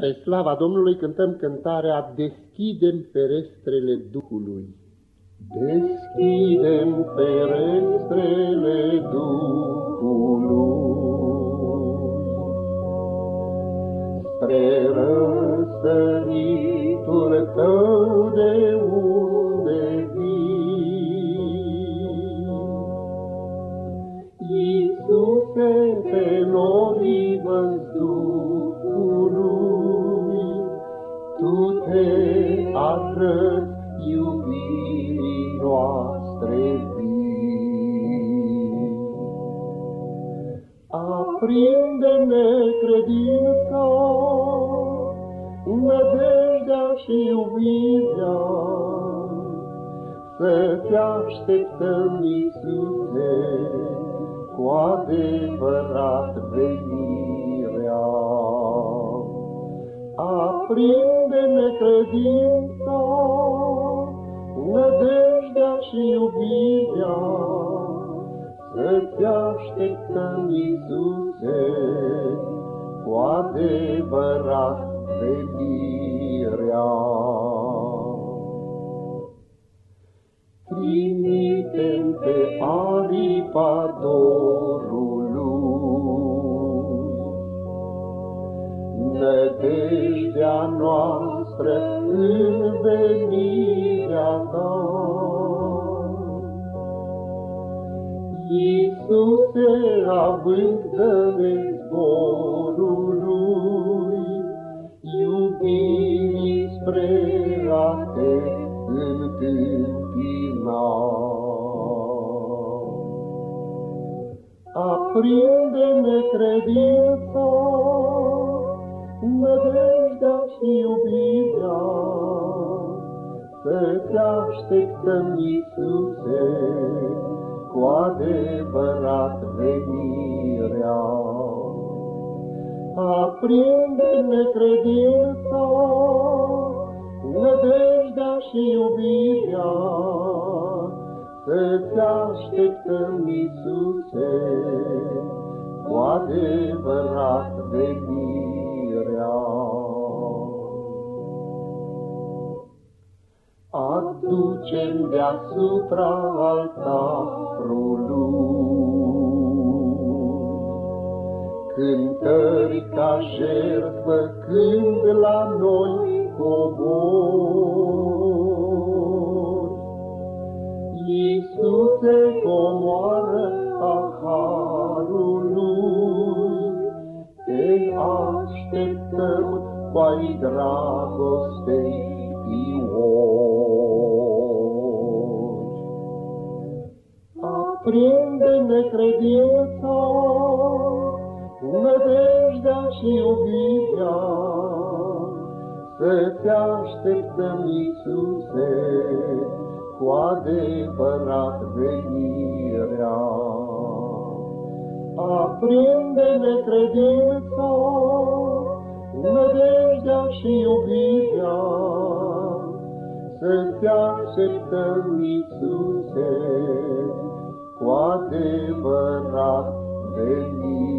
Spre slava Domnului cântăm cântarea Deschidem ferestrele Duhului. Deschidem ferestrele Duhului Spre răsăritul tău de unde vii Iisuse pe norii văzduhului tu te arăți iubirii noastre vii. Aprinde-ne credința, nădejdea și iubirea, să-ți așteptăm, Iisuse, cu adevărat venirea. Aprinde-ne credința, nădejdea și iubirea, Să-ți așteptăm, Iisuse, cu adevărat venirea. Trimitem pe aripa dorului, nădejdea noastră în venirea ta. Iisuse, având de zborului, iubirii spre a te întâmpina. Aprinde-ne credința, nădejdea și iubirea, Să te așteptăm, Iisuse, cu adevărat venirea. Aprinde-ne credința, nădejdea și iubirea, Să te așteptăm, Iisuse, cu adevărat venirea. Aducem deasupra altarului cântări ca jertfă când la noi cobor. Iisuse comoară a harului, te așteptăm cu ai dragostei fiori. Aprinde-ne credința, nădejdea și iubirea, Să-ți așteptăm, Iisuse, cu adevărat venirea. Aprinde-ne credința, nădejdea și iubirea, Să-ți așteptăm, Iisuse, cu adevărat venirea.